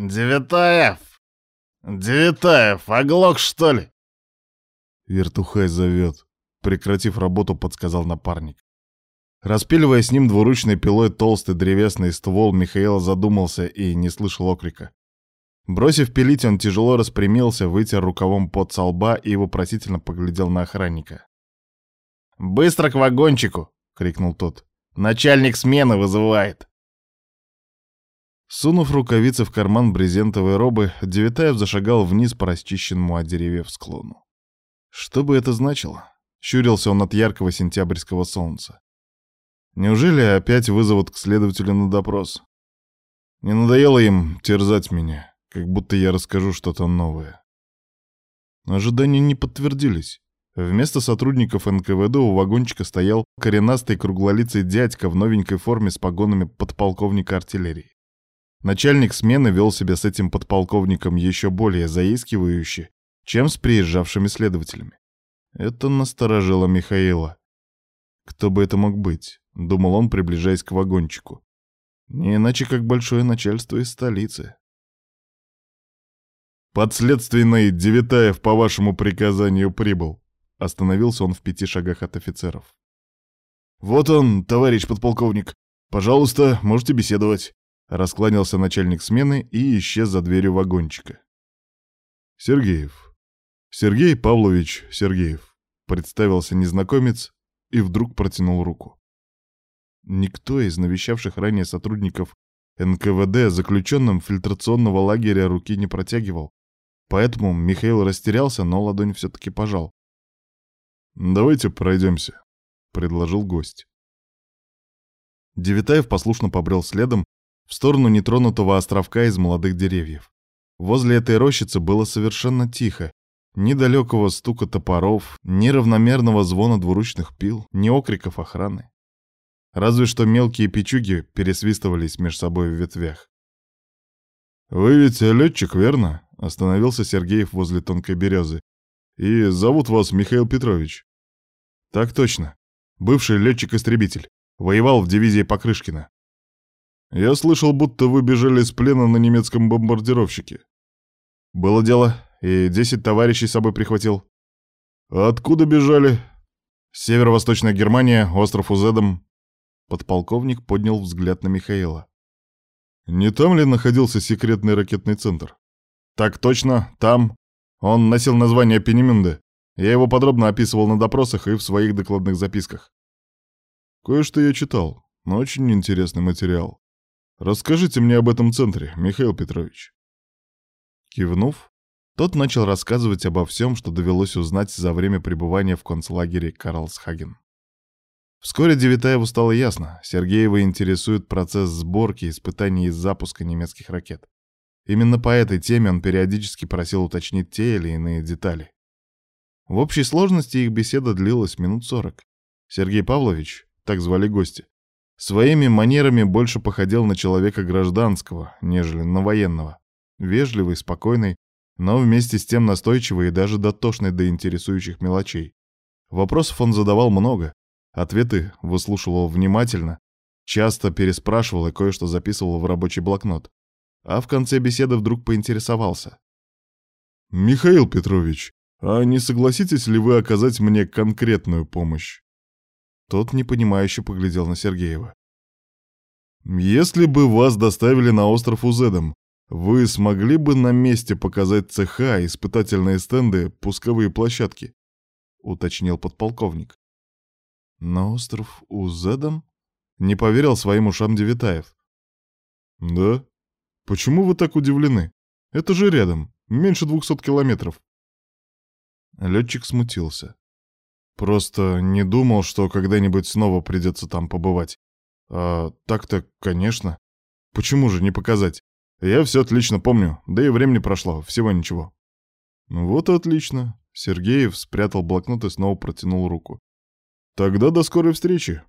«Девятаев! Девятаев, оглох, что ли?» «Вертухай зовет», — прекратив работу, подсказал напарник. Распиливая с ним двуручной пилой толстый древесный ствол, Михаил задумался и не слышал окрика. Бросив пилить, он тяжело распрямился, вытер рукавом под со лба и вопросительно поглядел на охранника. «Быстро к вагончику!» — крикнул тот. «Начальник смены вызывает!» Сунув рукавицы в карман брезентовой робы, Девятаев зашагал вниз по расчищенному от деревьев склону. Что бы это значило? Щурился он от яркого сентябрьского солнца. Неужели опять вызовут к следователю на допрос? Не надоело им терзать меня, как будто я расскажу что-то новое. Ожидания не подтвердились. Вместо сотрудников НКВД у вагончика стоял коренастый круглолицый дядька в новенькой форме с погонами подполковника артиллерии. Начальник смены вел себя с этим подполковником еще более заискивающе, чем с приезжавшими следователями. Это насторожило Михаила. Кто бы это мог быть? — думал он, приближаясь к вагончику. «Не иначе, как большое начальство из столицы». «Подследственный Девятаев по вашему приказанию прибыл», — остановился он в пяти шагах от офицеров. «Вот он, товарищ подполковник. Пожалуйста, можете беседовать», — раскланялся начальник смены и исчез за дверью вагончика. «Сергеев. Сергей Павлович Сергеев», — представился незнакомец и вдруг протянул руку. Никто из навещавших ранее сотрудников НКВД заключенным фильтрационного лагеря руки не протягивал. Поэтому Михаил растерялся, но ладонь все-таки пожал. «Давайте пройдемся», — предложил гость. Девятаев послушно побрел следом в сторону нетронутого островка из молодых деревьев. Возле этой рощицы было совершенно тихо. Ни далекого стука топоров, ни равномерного звона двуручных пил, ни окриков охраны. Разве что мелкие печуги пересвистывались между собой в ветвях. «Вы ведь летчик, верно?» — остановился Сергеев возле тонкой березы. «И зовут вас Михаил Петрович?» «Так точно. Бывший летчик-истребитель. Воевал в дивизии Покрышкина». «Я слышал, будто вы бежали с плена на немецком бомбардировщике». «Было дело, и десять товарищей с собой прихватил». «А откуда бежали?» «Северо-восточная Германия, остров Узедом, Подполковник поднял взгляд на Михаила. «Не там ли находился секретный ракетный центр?» «Так точно, там. Он носил название Пенемюнде. Я его подробно описывал на допросах и в своих докладных записках». «Кое-что я читал, но очень интересный материал. Расскажите мне об этом центре, Михаил Петрович». Кивнув, тот начал рассказывать обо всем, что довелось узнать за время пребывания в концлагере Карлсхаген. Вскоре Девятаеву стало ясно, Сергеева интересует процесс сборки, испытаний и запуска немецких ракет. Именно по этой теме он периодически просил уточнить те или иные детали. В общей сложности их беседа длилась минут сорок. Сергей Павлович, так звали гости, своими манерами больше походил на человека гражданского, нежели на военного. Вежливый, спокойный, но вместе с тем настойчивый и даже дотошный до интересующих мелочей. Вопросов он задавал много, Ответы выслушивал внимательно, часто переспрашивал и кое-что записывал в рабочий блокнот. А в конце беседы вдруг поинтересовался. «Михаил Петрович, а не согласитесь ли вы оказать мне конкретную помощь?» Тот непонимающе поглядел на Сергеева. «Если бы вас доставили на остров Узедом, вы смогли бы на месте показать цеха, испытательные стенды, пусковые площадки?» — уточнил подполковник. На остров Узедом? Не поверил своим ушам Девитаев. Да? Почему вы так удивлены? Это же рядом, меньше двухсот километров. Летчик смутился. Просто не думал, что когда-нибудь снова придется там побывать. А так-то, конечно. Почему же не показать? Я все отлично помню, да и времени прошло, всего ничего. Вот и отлично. Сергеев спрятал блокнот и снова протянул руку. Тогда до скорой встречи.